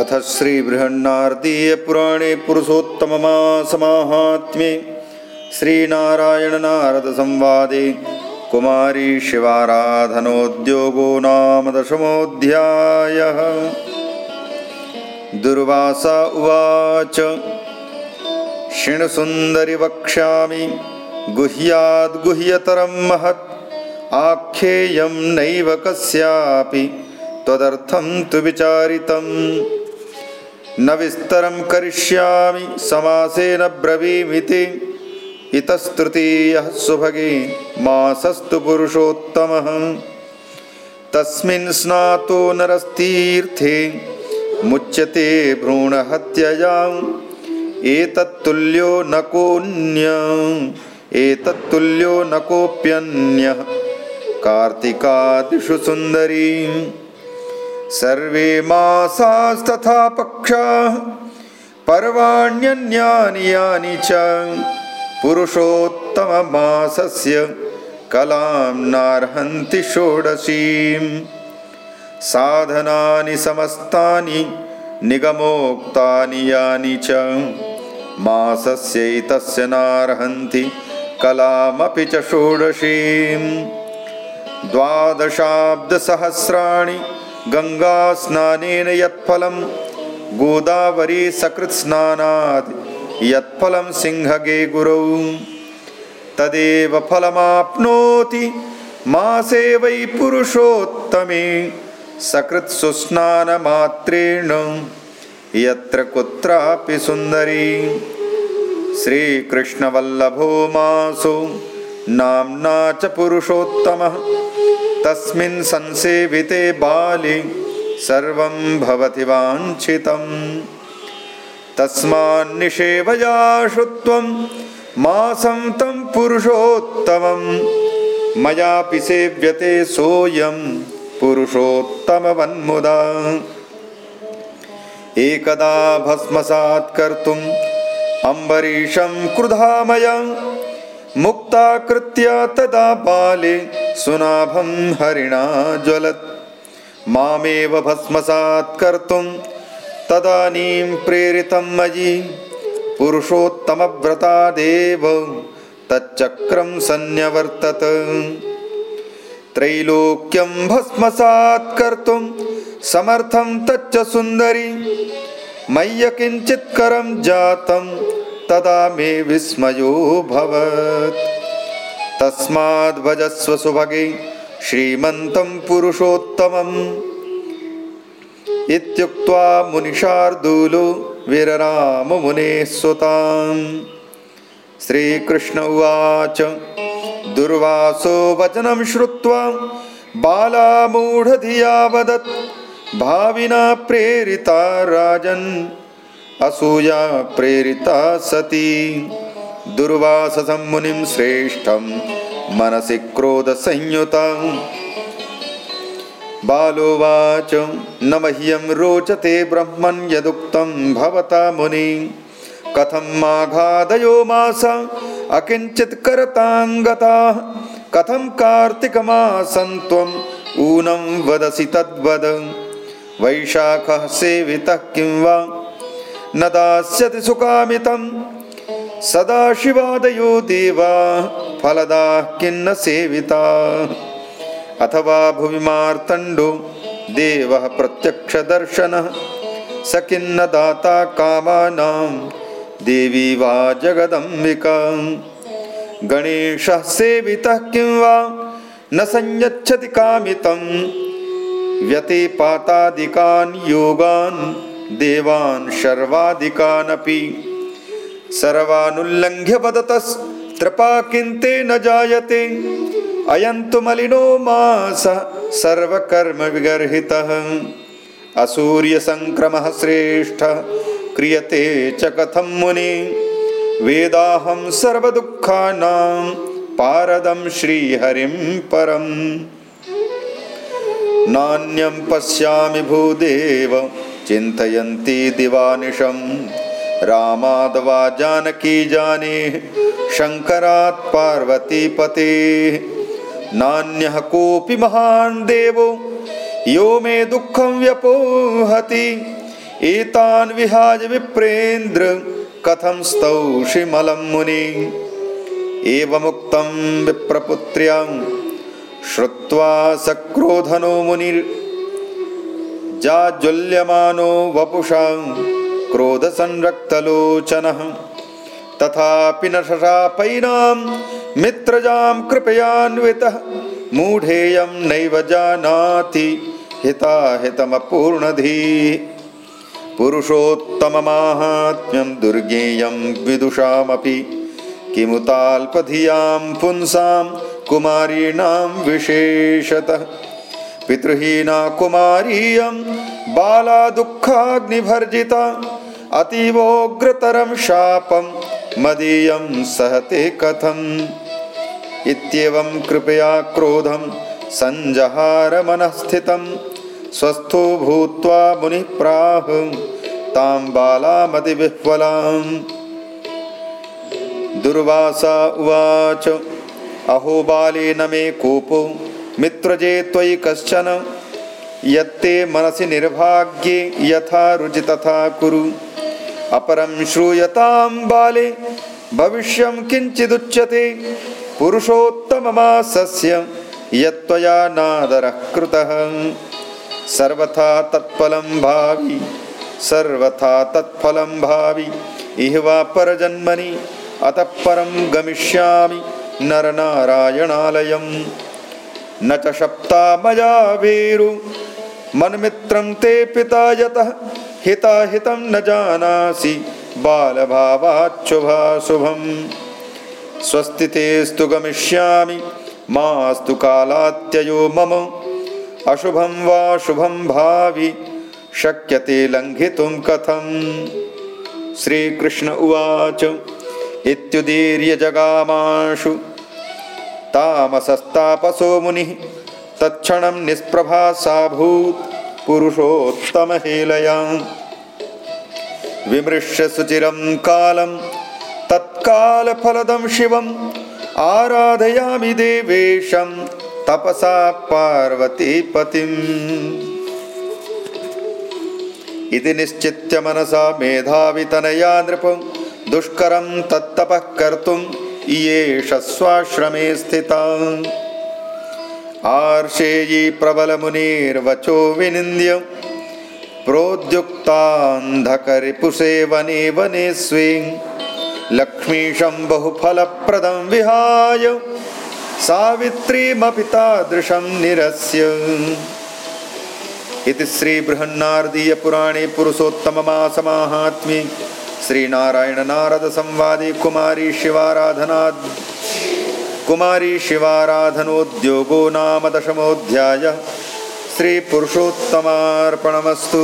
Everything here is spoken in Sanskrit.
अथ श्रीबृहन्नारदीयपुराणे पुरुषोत्तममासमाहात्म्ये श्रीनारायणनारदसंवादे कुमारी शिवाराधनोद्योगो नाम दशमोऽध्यायः दुर्वासा उवाच क्षिणसुन्दरि वक्ष्यामि गुह्याद्गुह्यतरं महत् आख्येयं नैव कस्यापि त्वदर्थं तु विचारितम् न विस्तरं करिष्यामि समासेन ब्रवीमिति। इतस्तृतीयः सुभगे मासस्तु पुरुषोत्तमः। तस्मिन् स्नातो नरस्तीर्थे मुच्यते भ्रूणहत्ययाम्। एतत्तुल्यो न कोऽन्य एतत्तुल्यो न कोऽप्यन्यः। कार्तिकादिषु सुन्दरी सर्वे मासास्तथा पक्षाः पर्वाण्यन्यानि यानि च पुरुषोत्तममासस्य कलां नार्हन्ति षोडशीं। साधनानि समस्तानि निगमोक्तानि यानि च मासस्यैतस्य नार्हन्ति कलामपि च षोडशीं। द्वादशाब्दसहस्राणि गङ्गास्नानेन यत्फलं गोदावरीसकृत्स्नानात् यत्फलं सिंहगे गुरौ। तदेव फलमाप्नोति मासे वै पुरुषोत्तमे सकृत्सुस्नानमात्रेण। यत्र कुत्रापि सुन्दरी श्रीकृष्णवल्लभो मासो नाम्ना च पुरुषोत्तमः तस्मिन् संसेविते बाले सर्वं भवति वाञ्छितम्। तस्मान्निषेवया श्रुत्वं मासं तं पुरुषोत्तमं मयापि सेव्यते सोऽयं पुरुषोत्तमवन्मुदा। एकदा भस्मसात् कर्तुम् अम्बरीशं क्रुधामया मुक्ता कृत्या तदा बाले सुनाभं हरिणा ज्वलत्। मामेव भस्मसात् कर्तुं तदानीं प्रेरितं मयि। पुरुषोत्तमव्रतादेव तच्चक्रं सन्न्यवर्तत। त्रैलोक्यं भस्मसात् कर्तुं समर्थं तच्च सुन्दरी। मय्य किञ्चित्करं जातं तदा मे विस्मयोऽभवत् तस्माद्भजस्व सुभगे श्रीमन्तं पुरुषोत्तमम्। इत्युक्त्वा मुनिशार्दूलो विरराममुनेः सुताम् श्रीकृष्ण उवाच दुर्वासो वचनं श्रुत्वा बालामूढधिया वदत् भाविना प्रेरिता राजन् असूया प्रेरिता सती दुर्वाससं मुनिं श्रेष्ठं मनसि क्रोधसंयुता। बालोवाच न मह्यं रोचते ब्रह्मन् यदुक्तं भवता मुनि। कथं माघादयो मास अकिञ्चित् करताङ्गताः। कथं कार्तिकमासं त्वम् ऊनं वदसि तद्वद। वैशाखः सेवितः किं वा? न दास्यति सुकामितं सदाशिवादयो देवा फलदाः किन्न सेविता। अथवा भुवि मार्तण्डो देवः प्रत्यक्षदर्शनः स किन्न दाता कामानां देवी वा जगदम्बिका। गणेशः सेवितः किं वा न संयच्छति कामितं व्यतिपातादिकान् योगान् देवान् शर्वादिकानपि सर्वानुल्लङ्घ्य वदतस्त्रपाकिन्ते न जायते। अयं तु मलिनो मासः सर्वकर्मविगर्हितः। असूर्यसङ्क्रमः श्रेष्ठः क्रियते च कथं मुनि। वेदाहं सर्वदुःखानां पारदं श्रीहरिं परम्। नान्यं पश्यामि भूदेव चिन्तयन्ती दिवानिशं रामादवा जानकी जाने शङ्करात् पार्वतीपतेः। नान्यः कोऽपि महान् देवो यो मे दुःखं व्यपोहति। एतान् विहाय विप्रेन्द्र कथं स्तौषिमलं मुनि। एवमुक्तं विप्रपुत्र्यां श्रुत्वा सक्रोधनो मुनिर्जाज्वल्यमानो वपुषां क्रोधसंरक्तलोचनः। तथापि न शशापैनां मित्रजां कृपयान्वितः। मूढेयं नैव जानाति हिताहितमपूर्णधीः। पुरुषोत्तममाहात्म्यं दुर्गेयं विदुषामपि। किमुताल्पधियां पुंसां कुमारीणां विशेषतः। पितृहीना कुमारीयं बाला दुःखाग्निभर्जिता अतीवोग्रतरं शापं मदीयं सहते कथम्। इत्येवं कृपया क्रोधं सञ्जहारमनःस्थितं स्वस्थो भूत्वा मुनिः प्राह तां बालामतिविह्वलाम्। दुर्वासा उवाच अहो बाले न मे कोपो मित्रजे त्वयि कश्चन। यत्ते मनसि निर्भाग्ये यथा रुचि तथा कुरु अपरं श्रूयतां बाले भविष्यं किञ्चिदुच्यते पुरुषोत्तममासस्य यत्त्वया नादरः कृतः सर्वथा तत्फलं भावि सर्वथा तत्फलं भावि इह वा परजन्मनि अतः परं गमिष्यामि नरनारायणालयं न च शप्ता मया वीरु मन्मित्रं ते पिता यतः हिताहितं न जानासि बालभावाच्छुभाशुभम्। स्वस्तितेस्तु गमिष्यामि मास्तु कालात्ययो मम। अशुभं वा शुभं भावि शक्यते लङ्घितुं कथम्। श्रीकृष्ण उवाच इत्युदीर्यजगामाशु। तामसस्तापसो मुनिः तत्क्षणं निष्प्रभासाभूत् पुरुषोत्तमहेलयां। विमृश्य सुचिरं कालं तत्कालफलदं शिवम् आराधयामि देवेशं तपसा पार्वतीपतिम्। इति निश्चित्य मनसा मेधावितनया नृपं दुष्करं तत्तपः कर्तुम् इयेष स्वाश्रमे स्थिता आर्षेयी प्रबलमुनिर्वचो विनिन्द्य प्रोद्युक्तान्धकरिपुषे वने वने स्वे लक्ष्मीशं बहुफलप्रदं विहाय सावित्रीमपि तादृशं निरस्य। इति श्रीबृहन्नारदीयपुराणे पुरुषोत्तममासमाहात्म्ये श्रीनारायणनारदसंवादे कुमारी शिवाराधनाद् कुमारी शिवाराधनोद्योगो नाम दशमोऽध्यायः। श्रीपुरुषोत्तमार्पणमस्तु